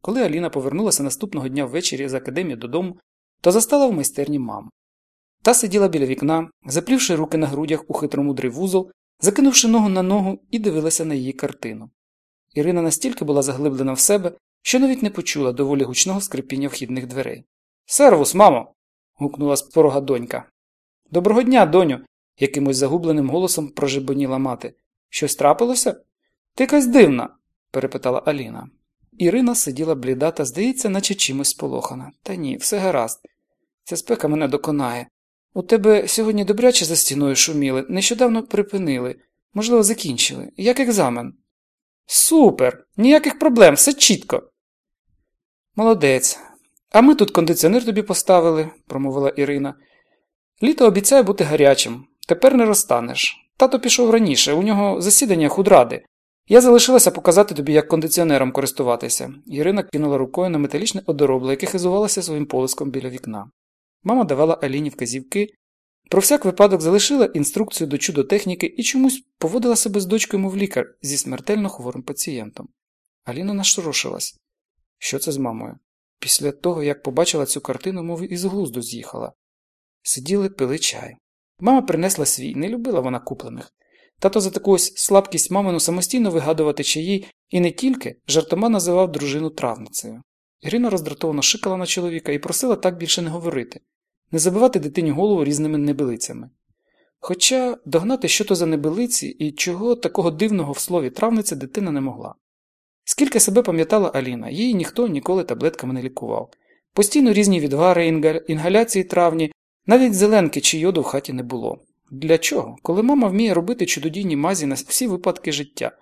Коли Аліна повернулася наступного дня ввечері з академії додому, то застала в майстерні маму. Та сиділа біля вікна, заплівши руки на грудях у хитромудрий вузол, закинувши ногу на ногу і дивилася на її картину. Ірина настільки була заглиблена в себе, що навіть не почула доволі гучного скрипіння вхідних дверей. Сервус, мамо. гукнула з порога донька. Доброго дня, доню, якимось загубленим голосом прожебоніла мати. Щось трапилося? Ти якась дивна, перепитала Аліна. Ірина сиділа бліда та, здається, наче чимось сполохана. Та ні, все гаразд. Ця спека мене доконає. У тебе сьогодні добряче за стіною шуміли, нещодавно припинили, можливо, закінчили. Як екзамен? Супер! Ніяких проблем, все чітко. Молодець. А ми тут кондиціонер тобі поставили, промовила Ірина. Літо обіцяє бути гарячим. Тепер не розтанеш. Тато пішов раніше, у нього засідання худради. Я залишилася показати тобі, як кондиціонером користуватися. Ірина кинула рукою на металічне одоробло, яке хизувалося своїм полиском біля вікна. Мама давала Аліні вказівки, про всяк випадок залишила інструкцію до чудотехніки і чомусь поводила себе з дочкою, мов лікар зі смертельно хворим пацієнтом. Аліна нашорошилась. Що це з мамою? Після того, як побачила цю картину, мов із глузду з'їхала. Сиділи, пили чай. Мама принесла свій, не любила вона куплених. Тато за таку ось слабкість мамину самостійно вигадувати чаї і не тільки жартома називав дружину травницею. Ірина роздратовано шикала на чоловіка і просила так більше не говорити, не забивати дитині голову різними небилицями. Хоча догнати, що то за небилиці і чого такого дивного в слові травниця дитина не могла. Скільки себе пам'ятала Аліна, її ніхто ніколи таблетками не лікував. Постійно різні відвари, інгаляції травні, навіть зеленки чи йоду в хаті не було. Для чого? Коли мама вміє робити чудодійні мазі на всі випадки життя.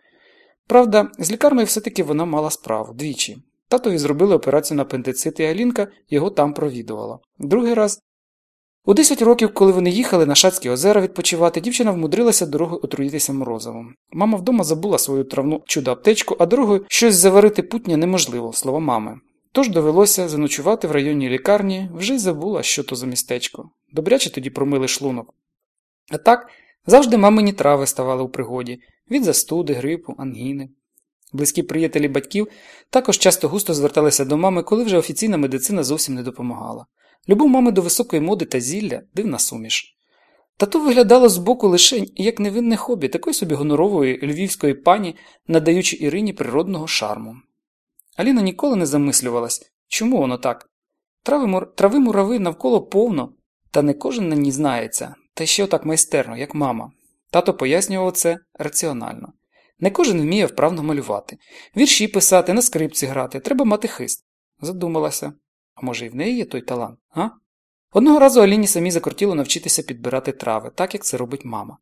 Правда, з лікарнею все-таки вона мала справу двічі. Татові зробили операцію на апендицит і Алінка його там провідувала. Другий раз. У 10 років, коли вони їхали на Шацькі озера відпочивати, дівчина вмудрилася дорогою отруїтися морозивом. Мама вдома забула свою травну чудо аптечку, а дорогою щось заварити путня неможливо, слова мами. Тож довелося заночувати в районній лікарні, вже й забула, що то за містечко. Добряче тоді промили шлунок. А так, завжди мамині трави ставали у пригоді від застуди, грипу, ангіни. Близькі приятелі батьків також часто густо зверталися до мами, коли вже офіційна медицина зовсім не допомагала. Любов мами до високої моди та зілля дивна суміш. Тату виглядало збоку лише як невинне хобі такої собі гонорової львівської пані, надаючи Ірині природного шарму. Аліна ніколи не замислювалась, чому воно так. Трави мурави навколо повно, та не кожен на ній знається, та ще отак майстерно, як мама. Тато пояснював це раціонально. Не кожен вміє вправно малювати, вірші писати, на скрипці грати, треба мати хист. Задумалася. А може, і в неї є той талант, а? Одного разу Аліні самі закортіло навчитися підбирати трави, так як це робить мама.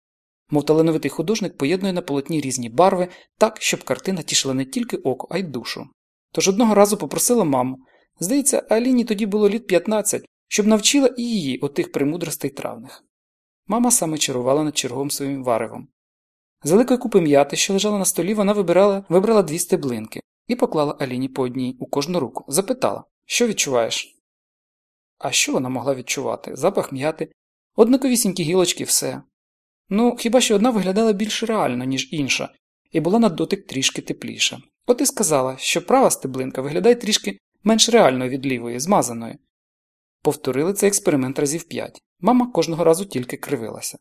Мов талановитий художник поєднує на полотні різні барви так, щоб картина тішила не тільки око, а й душу. Тож одного разу попросила маму, здається, Аліні тоді було літ 15, щоб навчила і її отих премудростей травних. Мама саме чарувала над черговим своїм варевом. З великої купи м'яти, що лежала на столі, вона вибирала, вибрала дві стеблинки і поклала Аліні по одній у кожну руку. Запитала, що відчуваєш? А що вона могла відчувати? Запах м'яти, однаковісінькі гілочки, все. Ну, хіба що одна виглядала більш реально, ніж інша, і була на дотик трішки тепліша. От і сказала, що права стеблинка виглядає трішки менш реальною від лівої, змазаної. Повторили цей експеримент разів п'ять. Мама кожного разу тільки кривилася.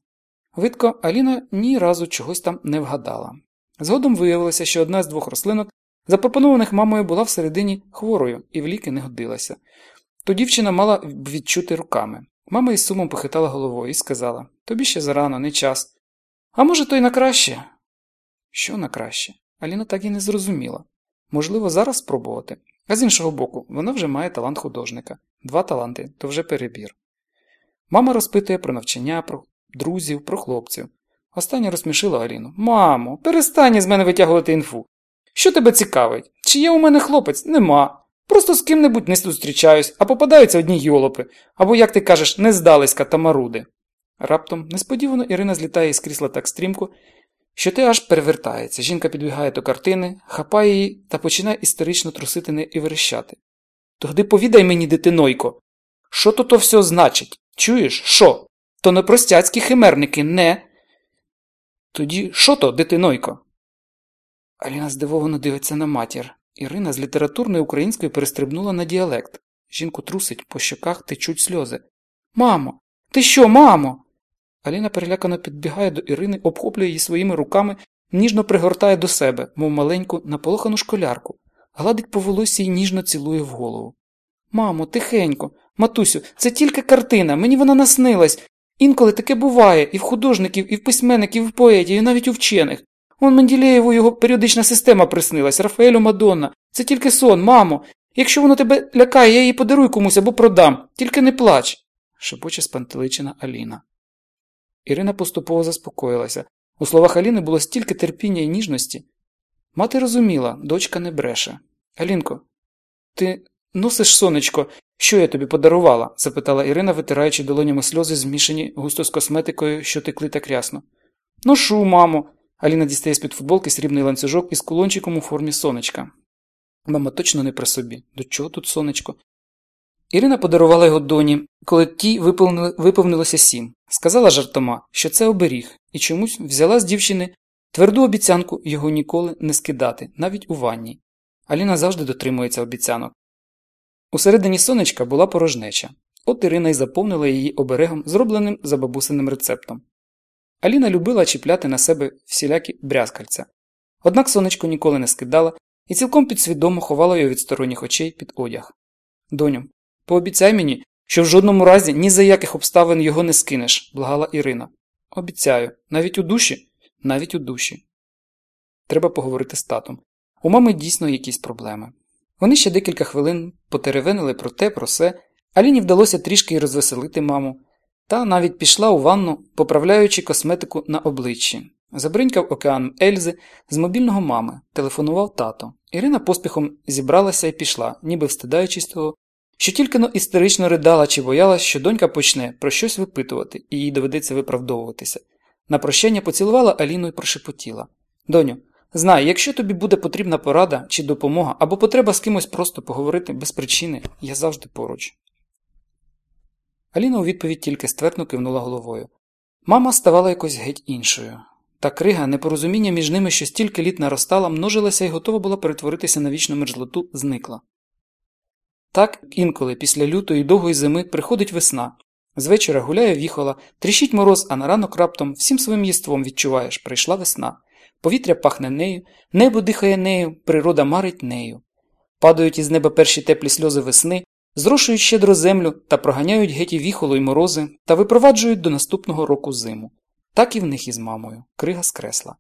Видко, Аліна ні разу чогось там не вгадала. Згодом виявилося, що одна з двох рослинок, запропонованих мамою, була всередині хворою і в ліки не годилася. То дівчина мала відчути руками. Мама із сумом похитала головою і сказала Тобі ще зарано, не час. А може, то й на краще? Що на краще? Аліна так і не зрозуміла. Можливо, зараз спробувати. А з іншого боку, вона вже має талант художника. Два таланти то вже перебір. Мама розпитує про навчання, про друзів, про хлопців. Останнє розсмішила Аліну. Мамо, перестань з мене витягувати інфу. Що тебе цікавить? Чи є у мене хлопець? Нема. Просто з ким-небудь не зустрічаюсь, а попадаються одні йолопи, або, як ти кажеш, не здалися тамаруди. Раптом, несподівано, Ірина злітає із крісла так стрімко, що ти аж перевертається. Жінка підбігає до картини, хапає її та починає історично трусити і верещати. Тоді повідай мені, дитинойко, що то то все значить? Чуєш, що? То не простяцькі химерники, не. Тоді що то, дитинойко? Аліна здивовано дивиться на матір. Ірина з літературної української перестрибнула на діалект. Жінку трусить, по щоках течуть сльози. Мамо, ти що, мамо? Аліна перелякано підбігає до Ірини, обхоплює її своїми руками, ніжно пригортає до себе, мов маленьку, наполохану школярку, гладить по волосі і ніжно цілує в голову. Мамо, тихенько, матусю, це тільки картина, мені вона наснилась. Інколи таке буває і в художників, і в письменників, і в поетів, і навіть у вчених. Он Менділеєву його періодична система приснилась, Рафаелю Мадонна. Це тільки сон, мамо. Якщо воно тебе лякає, я її подарую комусь або продам, тільки не плач, шепоче спантеличена Аліна. Ірина поступово заспокоїлася. У словах Аліни було стільки терпіння і ніжності. Мати розуміла, дочка не бреше. Алінко, ти носиш сонечко, що я тобі подарувала? запитала Ірина, витираючи долонями сльози, змішані густо з косметикою, що текли так рясно. Ношу, мамо. Аліна дістає з під футболки срібний ланцюжок із кулончиком у формі сонечка. Мама точно не при собі. До чого тут сонечко? Ірина подарувала його доні, коли тій виповнилося сім. Сказала жартома, що це оберіг, і чомусь взяла з дівчини тверду обіцянку його ніколи не скидати, навіть у ванні. Аліна завжди дотримується обіцянок. Усередині сонечка була порожнеча. От Ірина й заповнила її оберегом, зробленим за бабусиним рецептом. Аліна любила чіпляти на себе всілякі брязкальця. Однак сонечко ніколи не скидала і цілком підсвідомо ховала його від сторонніх очей під одяг. Доню, пообіцяй мені, що в жодному разі ні за яких обставин його не скинеш, благала Ірина. Обіцяю, навіть у душі, навіть у душі. Треба поговорити з татом. У мами дійсно якісь проблеми. Вони ще декілька хвилин потеревенили про те, про се, Аліні вдалося трішки й розвеселити маму, та навіть пішла у ванну, поправляючи косметику на обличчі. Забринькав океан Ельзи з мобільного мами, телефонував тато. Ірина поспіхом зібралася і пішла, ніби встидаючись того, що тільки но істерично ридала чи боялась, що донька почне про щось випитувати, і їй доведеться виправдовуватися. На прощання поцілувала Аліну і прошепотіла Доню, знай, якщо тобі буде потрібна порада чи допомога, або потреба з кимось просто поговорити без причини, я завжди поруч. Аліна у відповідь тільки ствердно кивнула головою. Мама ставала якось геть іншою. Та крига, непорозуміння між ними, що стільки літ наростала, множилася і готова була перетворитися на вічну мерзлоту, зникла. Так інколи після лютої довгої зими приходить весна. Звечора гуляє віхола, тріщить мороз, а на ранок раптом всім своїм єством відчуваєш прийшла весна. Повітря пахне нею, небо дихає нею, природа марить нею. Падають із неба перші теплі сльози весни, зрошують щедро землю та проганяють геть і віхоло й морози та випроваджують до наступного року зиму. Так і в них із мамою. Крига скресла.